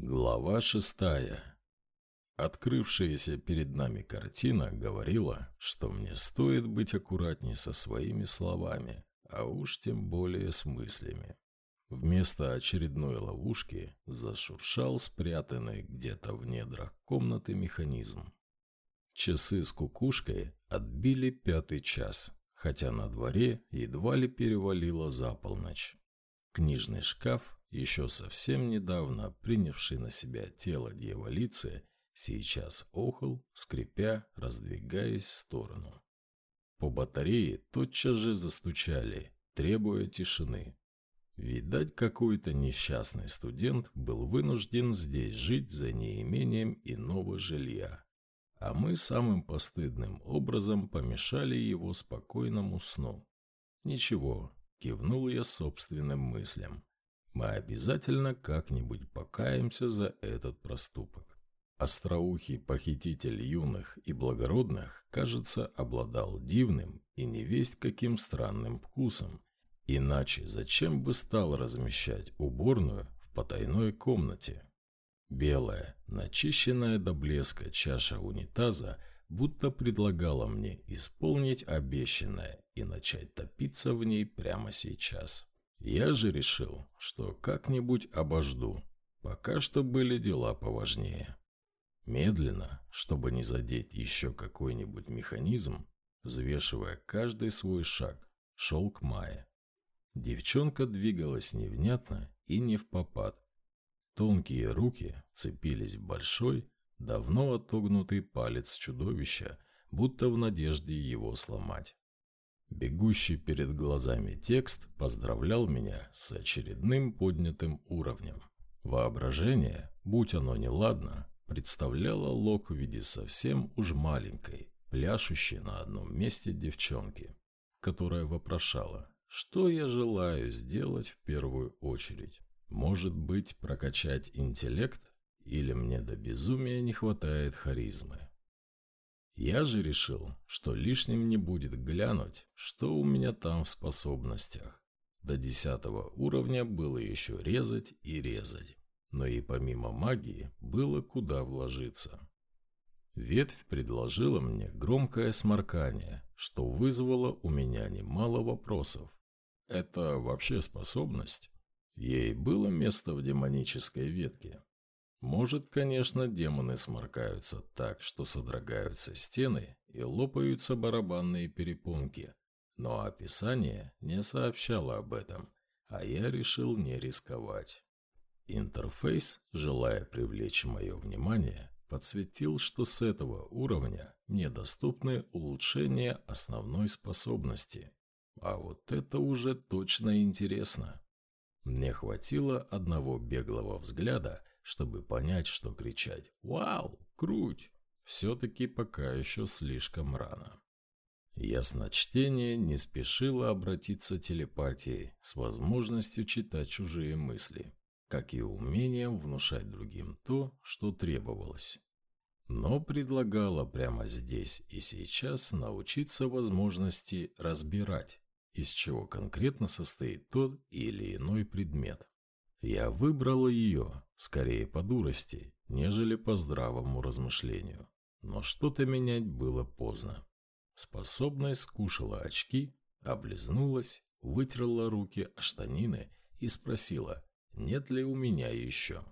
Глава шестая. Открывшаяся перед нами картина говорила, что мне стоит быть аккуратней со своими словами, а уж тем более с мыслями. Вместо очередной ловушки зашуршал спрятанный где-то в недрах комнаты механизм. Часы с кукушкой отбили пятый час, хотя на дворе едва ли перевалило за полночь. Книжный шкаф еще совсем недавно принявший на себя тело дьяволицы, сейчас охал, скрипя, раздвигаясь в сторону. По батарее тотчас же застучали, требуя тишины. Видать, какой-то несчастный студент был вынужден здесь жить за неимением иного жилья. А мы самым постыдным образом помешали его спокойному сну. Ничего, кивнул я собственным мыслям. Мы обязательно как-нибудь покаемся за этот проступок. Остроухий похититель юных и благородных, кажется, обладал дивным и невесть каким странным вкусом. Иначе зачем бы стал размещать уборную в потайной комнате? Белая, начищенная до блеска чаша унитаза будто предлагала мне исполнить обещанное и начать топиться в ней прямо сейчас. Я же решил, что как-нибудь обожду. Пока что были дела поважнее. Медленно, чтобы не задеть еще какой-нибудь механизм, взвешивая каждый свой шаг, шел к Мае. Девчонка двигалась невнятно и не в попад. Тонкие руки цепились в большой, давно отогнутый палец чудовища, будто в надежде его сломать. Бегущий перед глазами текст поздравлял меня с очередным поднятым уровнем. Воображение, будь оно неладно, представляло лог в виде совсем уж маленькой, пляшущей на одном месте девчонки, которая вопрошала, что я желаю сделать в первую очередь. Может быть, прокачать интеллект? Или мне до безумия не хватает харизмы? Я же решил, что лишним не будет глянуть, что у меня там в способностях. До десятого уровня было еще резать и резать. Но и помимо магии было куда вложиться. Ветвь предложила мне громкое сморкание, что вызвало у меня немало вопросов. Это вообще способность? Ей было место в демонической ветке. Может, конечно, демоны сморкаются так, что содрогаются стены и лопаются барабанные перепонки, но описание не сообщало об этом, а я решил не рисковать. Интерфейс, желая привлечь мое внимание, подсветил, что с этого уровня мне доступны улучшения основной способности. А вот это уже точно интересно. Мне хватило одного беглого взгляда, чтобы понять, что кричать «Вау! Круть!» все-таки пока еще слишком рано. Ясночтение не спешило обратиться телепатией с возможностью читать чужие мысли, как и умением внушать другим то, что требовалось. Но предлагало прямо здесь и сейчас научиться возможности разбирать, из чего конкретно состоит тот или иной предмет. Я выбрала ее, скорее по дурости, нежели по здравому размышлению. Но что-то менять было поздно. Способная скушала очки, облизнулась, вытерла руки о штанины и спросила, нет ли у меня еще.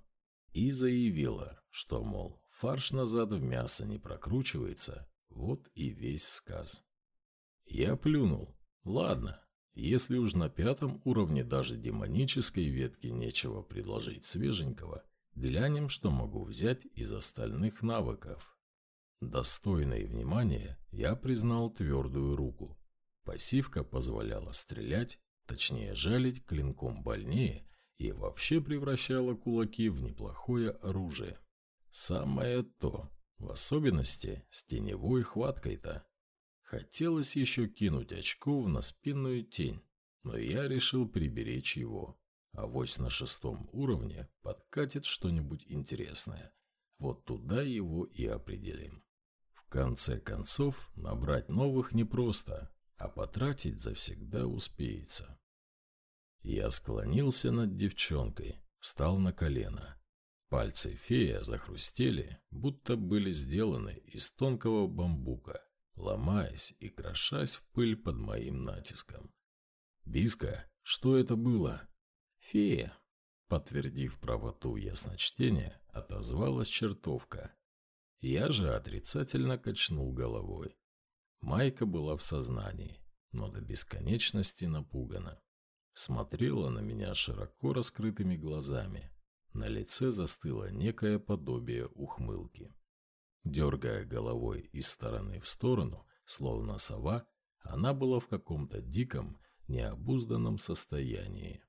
И заявила, что, мол, фарш назад в мясо не прокручивается, вот и весь сказ. Я плюнул. Ладно, если уж на пятом уровне даже демонической ветки нечего предложить свеженького, глянем, что могу взять из остальных навыков. Достойной внимания я признал твердую руку. Пассивка позволяла стрелять, точнее жалить клинком больнее и вообще превращала кулаки в неплохое оружие. Самое то, в особенности с теневой хваткой-то. Хотелось еще кинуть очков на спинную тень, но я решил приберечь его. А вось на шестом уровне подкатит что-нибудь интересное. Вот туда его и определим. В конце концов, набрать новых непросто, а потратить завсегда успеется. Я склонился над девчонкой, встал на колено. Пальцы фея захрустели, будто были сделаны из тонкого бамбука, ломаясь и крошась в пыль под моим натиском. «Биска, что это было?» «Фея», подтвердив правоту ясночтения, отозвалась чертовка. Я же отрицательно качнул головой. Майка была в сознании, но до бесконечности напугана. Смотрела на меня широко раскрытыми глазами. На лице застыло некое подобие ухмылки. Дергая головой из стороны в сторону, словно сова, она была в каком-то диком, необузданном состоянии.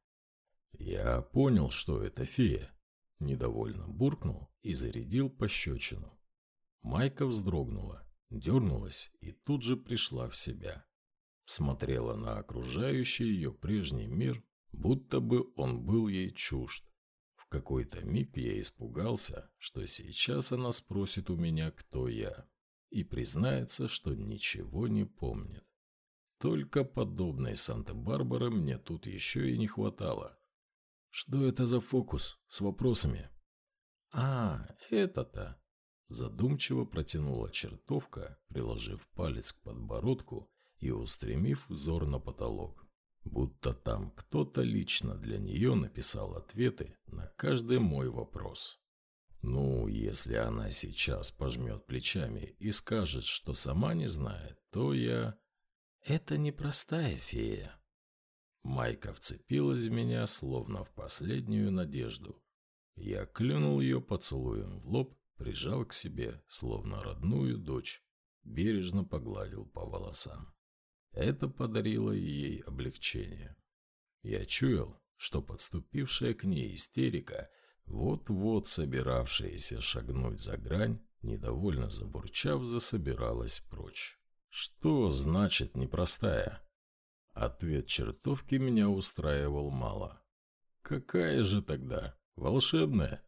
Я понял, что это фея. Недовольно буркнул и зарядил пощечину. Майка вздрогнула, дернулась и тут же пришла в себя. Смотрела на окружающий ее прежний мир, будто бы он был ей чужд. Какой-то миг я испугался, что сейчас она спросит у меня, кто я, и признается, что ничего не помнит. Только подобной Санта-Барбары мне тут еще и не хватало. Что это за фокус с вопросами? А, это-то. Задумчиво протянула чертовка, приложив палец к подбородку и устремив взор на потолок. Будто там кто-то лично для нее написал ответы на каждый мой вопрос. Ну, если она сейчас пожмет плечами и скажет, что сама не знает, то я... Это непростая фея. Майка вцепилась в меня, словно в последнюю надежду. Я клюнул ее поцелуем в лоб прижал к себе, словно родную дочь, бережно погладил по волосам. Это подарило ей облегчение. Я чуял, что подступившая к ней истерика, вот-вот собиравшаяся шагнуть за грань, недовольно забурчав, засобиралась прочь. Что значит непростая? Ответ чертовки меня устраивал мало. Какая же тогда? Волшебная?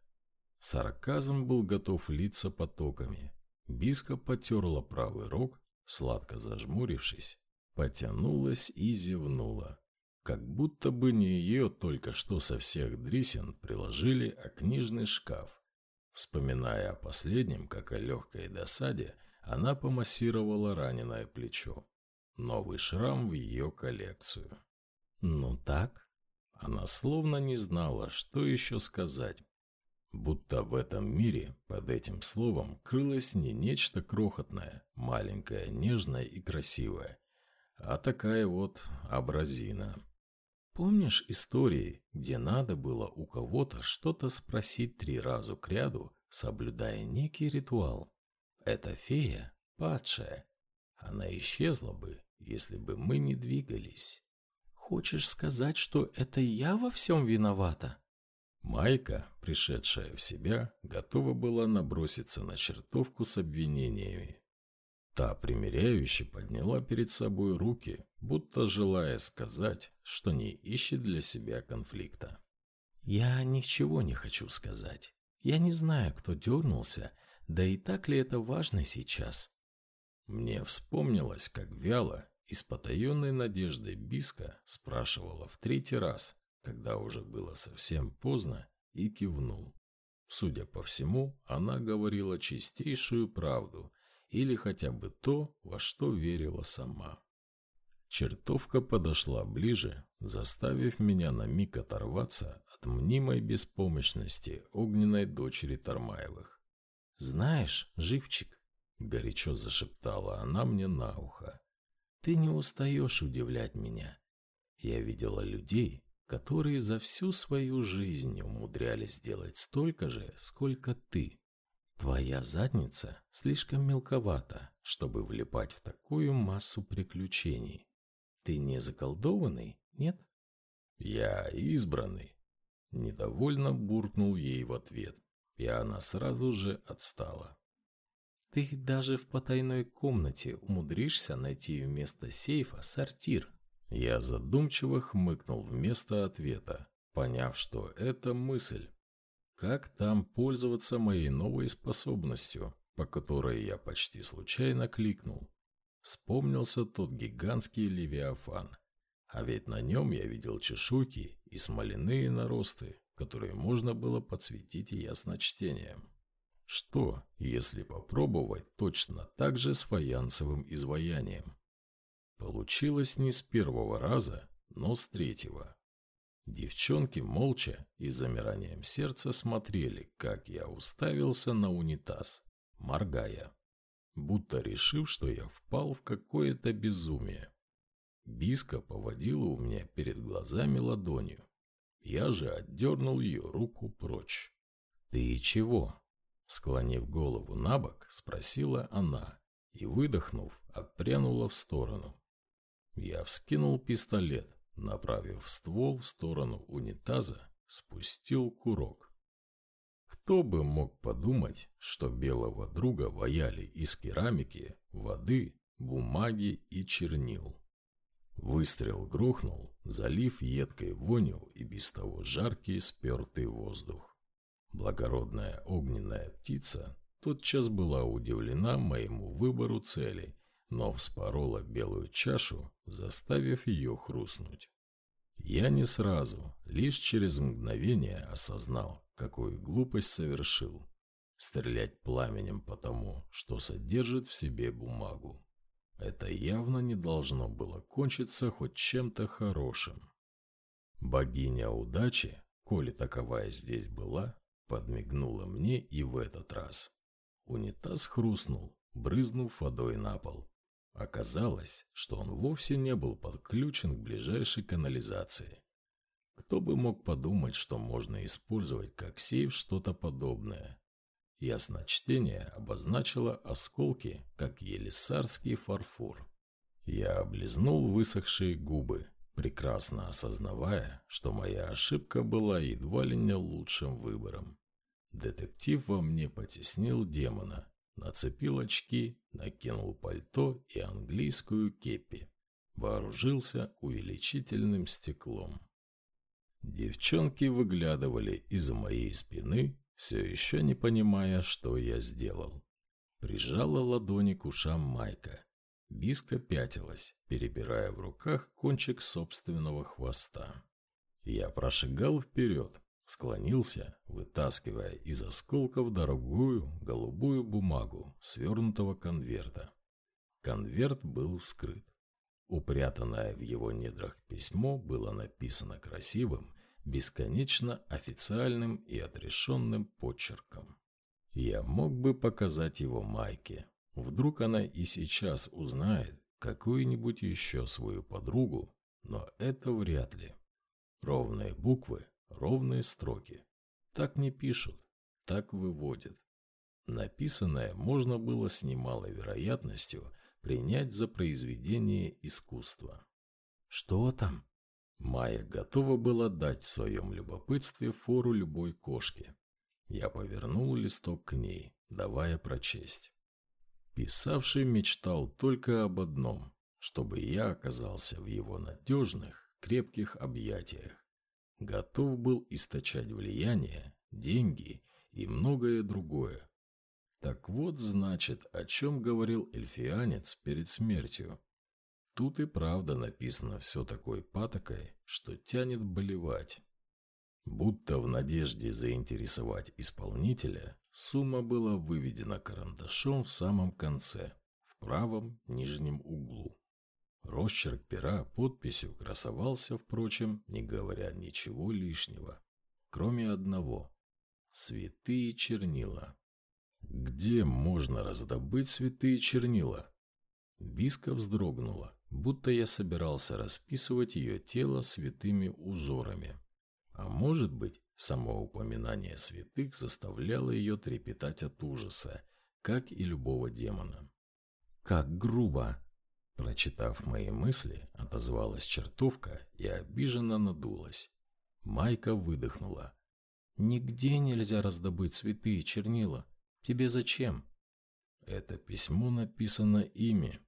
Сарказм был готов литься потоками. Биска потерла правый рог, сладко зажмурившись, потянулась и зевнула. Как будто бы не ее только что со всех дрисен приложили, а книжный шкаф. Вспоминая о последнем, как о легкой досаде, она помассировала раненое плечо. Новый шрам в ее коллекцию. «Ну так?» Она словно не знала, что еще сказать, Будто в этом мире под этим словом крылось не нечто крохотное, маленькое, нежное и красивое, а такая вот абразина. Помнишь истории, где надо было у кого-то что-то спросить три раза к ряду, соблюдая некий ритуал? Эта фея, падшая, она исчезла бы, если бы мы не двигались. Хочешь сказать, что это я во всем виновата? Майка, пришедшая в себя, готова была наброситься на чертовку с обвинениями. Та примиряюще подняла перед собой руки, будто желая сказать, что не ищет для себя конфликта. «Я ничего не хочу сказать. Я не знаю, кто дернулся, да и так ли это важно сейчас». Мне вспомнилось, как вяло и с потаенной надеждой Биска спрашивала в третий раз, когда уже было совсем поздно, и кивнул. Судя по всему, она говорила чистейшую правду или хотя бы то, во что верила сама. Чертовка подошла ближе, заставив меня на миг оторваться от мнимой беспомощности огненной дочери Тармаевых. «Знаешь, живчик», — горячо зашептала она мне на ухо, — «ты не устаешь удивлять меня. Я видела людей, которые за всю свою жизнь умудрялись сделать столько же, сколько ты. Твоя задница слишком мелковата, чтобы влипать в такую массу приключений. Ты не заколдованный, нет? Я избранный. Недовольно буркнул ей в ответ, и она сразу же отстала. Ты даже в потайной комнате умудришься найти вместо сейфа сортир, я задумчиво хмыкнул вместо ответа, поняв, что это мысль. Как там пользоваться моей новой способностью, по которой я почти случайно кликнул? Вспомнился тот гигантский левиафан. А ведь на нем я видел чешуйки и смоляные наросты, которые можно было подсветить ясночтением. Что, если попробовать точно так же с фаянсовым изваянием? Получилось не с первого раза, но с третьего. Девчонки молча и замиранием сердца смотрели, как я уставился на унитаз, моргая, будто решив, что я впал в какое-то безумие. Биска поводила у меня перед глазами ладонью. Я же отдернул ее руку прочь. «Ты чего?» Склонив голову на бок, спросила она и, выдохнув, отпрянула в сторону. Я вскинул пистолет, направив ствол в сторону унитаза, спустил курок. Кто бы мог подумать, что белого друга ваяли из керамики, воды, бумаги и чернил. Выстрел грохнул, залив едкой вонью и без того жаркий спертый воздух. Благородная огненная птица тотчас была удивлена моему выбору цели но вспорола белую чашу, заставив ее хрустнуть. Я не сразу, лишь через мгновение осознал, какую глупость совершил. Стрелять пламенем потому, что содержит в себе бумагу. Это явно не должно было кончиться хоть чем-то хорошим. Богиня удачи, коли таковая здесь была, подмигнула мне и в этот раз. Унитаз хрустнул, брызнув водой на пол. Оказалось, что он вовсе не был подключен к ближайшей канализации. Кто бы мог подумать, что можно использовать как сейф что-то подобное. Ясночтение обозначило осколки, как елисарский фарфор. Я облизнул высохшие губы, прекрасно осознавая, что моя ошибка была едва ли не лучшим выбором. Детектив во мне потеснил демона, Нацепил очки, накинул пальто и английскую кепи. Вооружился увеличительным стеклом. Девчонки выглядывали из-за моей спины, все еще не понимая, что я сделал. Прижала ладони к ушам Майка. Биска пятилась, перебирая в руках кончик собственного хвоста. Я прошагал вперед, Склонился, вытаскивая из осколков дорогую голубую бумагу свернутого конверта. Конверт был вскрыт. Упрятанное в его недрах письмо было написано красивым, бесконечно официальным и отрешенным почерком. Я мог бы показать его Майке. Вдруг она и сейчас узнает какую-нибудь еще свою подругу, но это вряд ли. Ровные буквы, Ровные строки. Так не пишут, так выводят. Написанное можно было с немалой вероятностью принять за произведение искусства. «Что там?» Майя готова была дать в своем любопытстве фору любой кошке. Я повернул листок к ней, давая прочесть. Писавший мечтал только об одном, чтобы я оказался в его надежных, крепких объятиях готов был источать влияние, деньги и многое другое. Так вот, значит, о чем говорил эльфианец перед смертью. Тут и правда написано все такой патокой, что тянет болевать. Будто в надежде заинтересовать исполнителя, сумма была выведена карандашом в самом конце, в правом нижнем углу. Росчерк пера подписью красовался, впрочем, не говоря ничего лишнего, кроме одного – святые чернила. Где можно раздобыть святые чернила? Биска вздрогнула, будто я собирался расписывать ее тело святыми узорами. А может быть, само упоминание святых заставляло ее трепетать от ужаса, как и любого демона. «Как грубо!» Прочитав мои мысли, отозвалась чертовка и обиженно надулась. Майка выдохнула. «Нигде нельзя раздобыть святые чернила. Тебе зачем?» «Это письмо написано ими».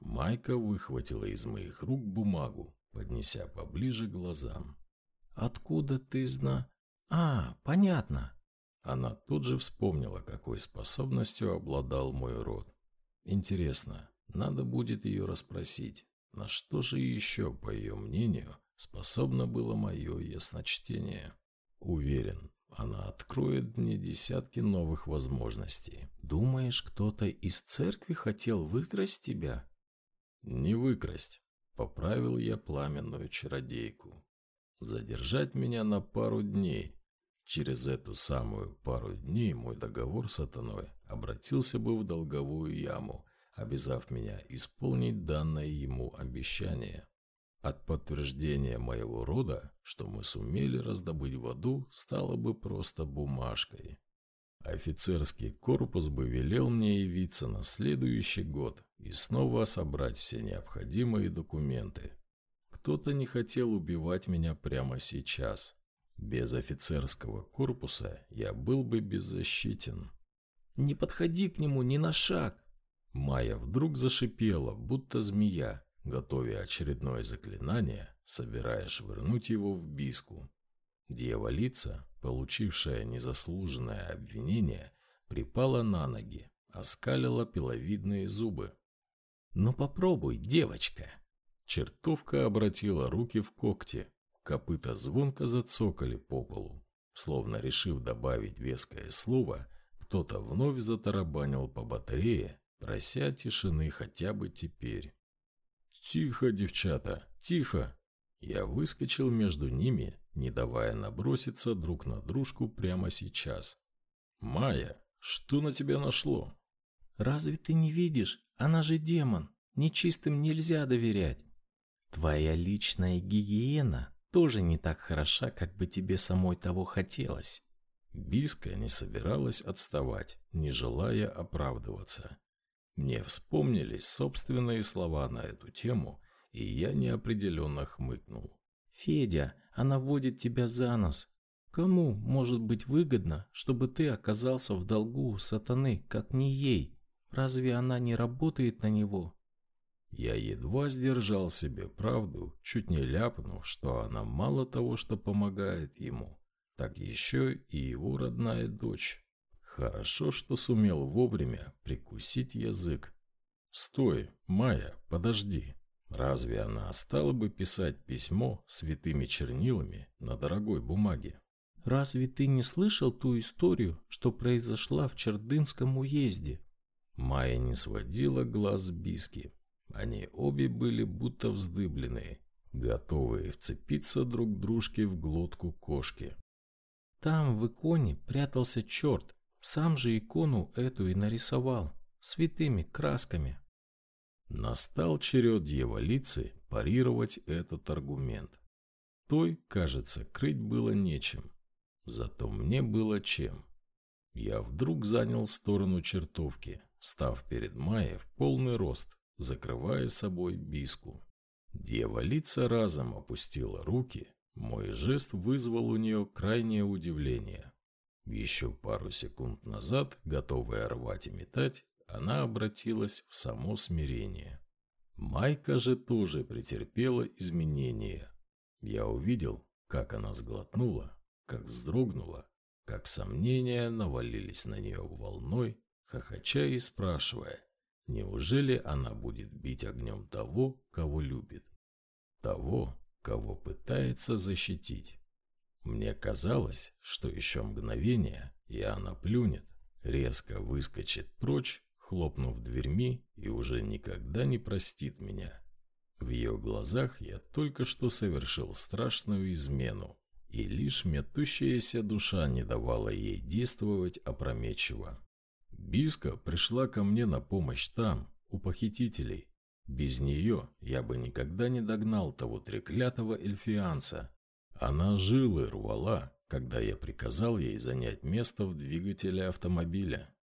Майка выхватила из моих рук бумагу, поднеся поближе глазам. «Откуда ты зна...» «А, понятно». Она тут же вспомнила, какой способностью обладал мой род. «Интересно, надо будет ее расспросить, на что же еще, по ее мнению, способно было мое ясночтение. Уверен, она откроет мне десятки новых возможностей. Думаешь, кто-то из церкви хотел выкрасть тебя? Не выкрасть. Поправил я пламенную чародейку. Задержать меня на пару дней. Через эту самую пару дней мой договор с сатаной обратился бы в долговую яму, обязав меня исполнить данное ему обещание. От подтверждения моего рода, что мы сумели раздобыть воду, стало бы просто бумажкой. Офицерский корпус бы велел мне явиться на следующий год и снова собрать все необходимые документы. Кто-то не хотел убивать меня прямо сейчас. Без офицерского корпуса я был бы беззащитен. «Не подходи к нему ни на шаг!» Майя вдруг зашипела, будто змея, готовя очередное заклинание, собирая швырнуть его в биску. Дьяволица, получившая незаслуженное обвинение, припала на ноги, оскалила пиловидные зубы. «Ну попробуй, девочка!» Чертовка обратила руки в когти, копыта звонко зацокали по полу. Словно решив добавить веское слово, кто-то вновь затарабанил по батарее, прося тишины хотя бы теперь. «Тихо, девчата, тихо!» Я выскочил между ними, не давая наброситься друг на дружку прямо сейчас. «Майя, что на тебя нашло?» «Разве ты не видишь? Она же демон. Нечистым нельзя доверять. Твоя личная гигиена тоже не так хороша, как бы тебе самой того хотелось». Биска не собиралась отставать, не желая оправдываться. Мне вспомнились собственные слова на эту тему, и я неопределенно хмыкнул. «Федя, она водит тебя за нос. Кому может быть выгодно, чтобы ты оказался в долгу у сатаны, как не ей? Разве она не работает на него?» Я едва сдержал себе правду, чуть не ляпнув, что она мало того, что помогает ему, так еще и его родная дочь. Хорошо, что сумел вовремя прикусить язык. «Стой, Майя, подожди. Разве она стала бы писать письмо святыми чернилами на дорогой бумаге?» «Разве ты не слышал ту историю, что произошла в Чердынском уезде?» Майя не сводила глаз с Биски. Они обе были будто вздыбленные, готовые вцепиться друг дружке в глотку кошки. «Там в иконе прятался черт, сам же икону эту и нарисовал, святыми красками. Настал черед дьяволицы парировать этот аргумент. Той, кажется, крыть было нечем. Зато мне было чем. Я вдруг занял сторону чертовки, став перед Майей в полный рост, закрывая собой биску. Дьяволица разом опустила руки, мой жест вызвал у нее крайнее удивление. Еще пару секунд назад, готовая рвать и метать, она обратилась в само смирение. Майка же тоже претерпела изменения. Я увидел, как она сглотнула, как вздрогнула, как сомнения навалились на нее волной, хохоча и спрашивая, неужели она будет бить огнем того, кого любит, того, кого пытается защитить. Мне казалось, что еще мгновение, и она плюнет, резко выскочит прочь, хлопнув дверьми, и уже никогда не простит меня. В ее глазах я только что совершил страшную измену, и лишь метущаяся душа не давала ей действовать опрометчиво. Биска пришла ко мне на помощь там, у похитителей. Без нее я бы никогда не догнал того треклятого эльфианца, она жилы рвала, когда я приказал ей занять место в двигателе автомобиля.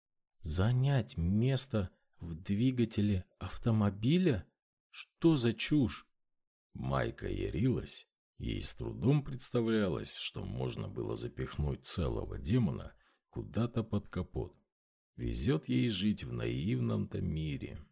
«Занять место в двигателе автомобиля? Что за чушь?» Майка ярилась. Ей с трудом представлялось, что можно было запихнуть целого демона куда-то под капот. Везет ей жить в наивном-то мире.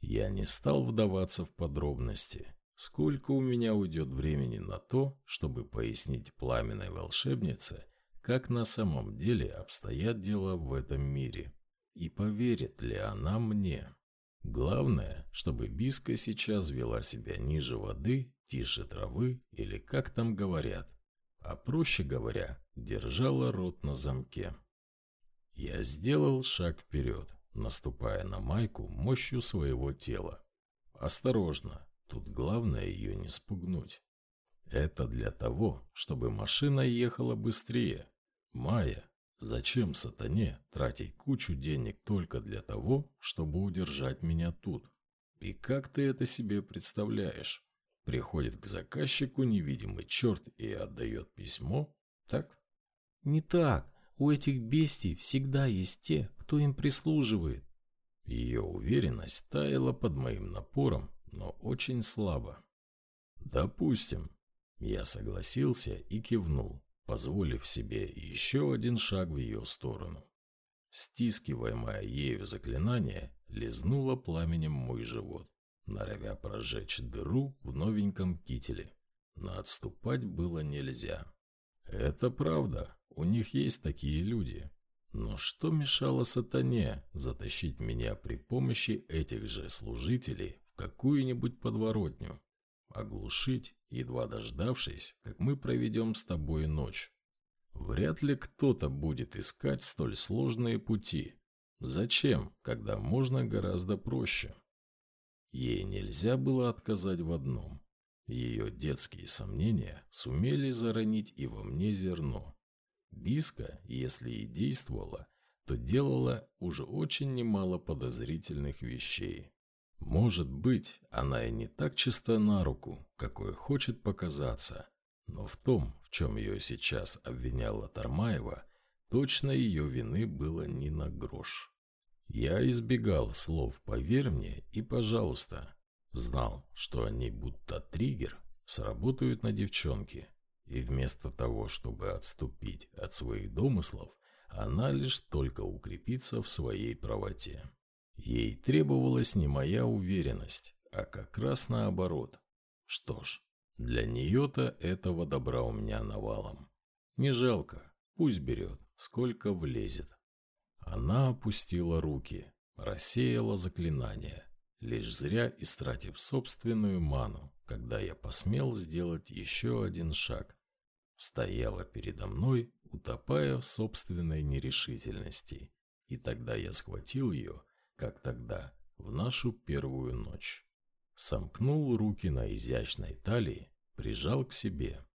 Я не стал вдаваться в подробности. Сколько у меня уйдет времени на то, чтобы пояснить пламенной волшебнице, как на самом деле обстоят дела в этом мире, и поверит ли она мне. Главное, чтобы Биска сейчас вела себя ниже воды, тише травы или как там говорят. а проще говоря, держала рот на замке. Я сделал шаг вперед, наступая на майку мощью своего тела. Осторожно, тут главное ее не спугнуть. Это для того, чтобы машина ехала быстрее. Майя, зачем сатане тратить кучу денег только для того, чтобы удержать меня тут? И как ты это себе представляешь? Приходит к заказчику невидимый черт и отдает письмо, так? Не так. У этих бестий всегда есть те, кто им прислуживает. Ее уверенность таяла под моим напором, но очень слабо. Допустим. Я согласился и кивнул, позволив себе еще один шаг в ее сторону. Стискиваемое ею заклинание лизнуло пламенем мой живот норовя прожечь дыру в новеньком кителе. Но отступать было нельзя. Это правда, у них есть такие люди. Но что мешало сатане затащить меня при помощи этих же служителей какую-нибудь подворотню? Оглушить, едва дождавшись, как мы проведем с тобой ночь. Вряд ли кто-то будет искать столь сложные пути. Зачем, когда можно гораздо проще? Ей нельзя было отказать в одном. Ее детские сомнения сумели заронить и во мне зерно. Биска, если и действовала, то делала уже очень немало подозрительных вещей. Может быть, она и не так чиста на руку, какой хочет показаться, но в том, в чем ее сейчас обвиняла Тармаева, точно ее вины было не на грош. Я избегал слов «поверь мне» и «пожалуйста». Знал, что они будто триггер сработают на девчонке. И вместо того, чтобы отступить от своих домыслов, она лишь только укрепится в своей правоте. Ей требовалась не моя уверенность, а как раз наоборот. Что ж, для нее-то этого добра у меня навалом. Не жалко, пусть берет, сколько влезет. Она опустила руки, рассеяла заклинание, лишь зря истратив собственную ману, когда я посмел сделать еще один шаг. Стояла передо мной, утопая в собственной нерешительности, и тогда я схватил ее, как тогда, в нашу первую ночь. Сомкнул руки на изящной талии, прижал к себе.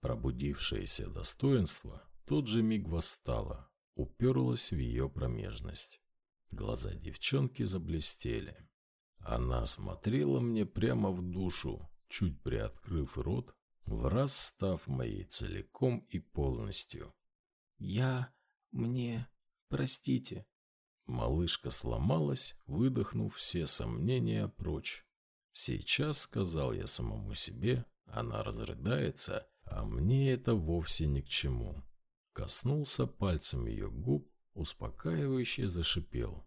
Пробудившееся достоинство тот же миг восстало, уперлась в ее промежность. Глаза девчонки заблестели. Она смотрела мне прямо в душу, чуть приоткрыв рот, в раз став моей целиком и полностью. «Я... мне... простите». Малышка сломалась, выдохнув все сомнения прочь. Сейчас, сказал я самому себе, она разрыдается, а мне это вовсе ни к чему. Коснулся пальцем ее губ, успокаивающе зашипел.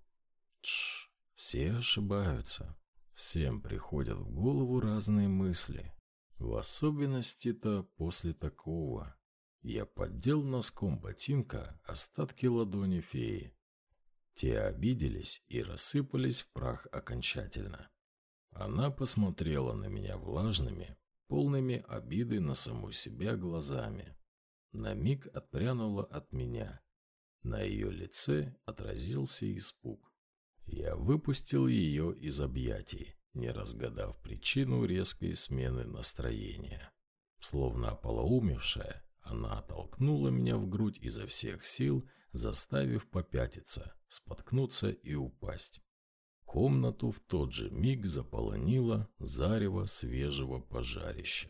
Тш, все ошибаются. Всем приходят в голову разные мысли. В особенности-то после такого. Я поддел носком ботинка остатки ладони феи. Те обиделись и рассыпались в прах окончательно. Она посмотрела на меня влажными, полными обиды на саму себя глазами на миг отпрянула от меня. На ее лице отразился испуг. Я выпустил ее из объятий, не разгадав причину резкой смены настроения. Словно ополоумевшая, она оттолкнула меня в грудь изо всех сил, заставив попятиться, споткнуться и упасть. Комнату в тот же миг заполонило зарево свежего пожарища.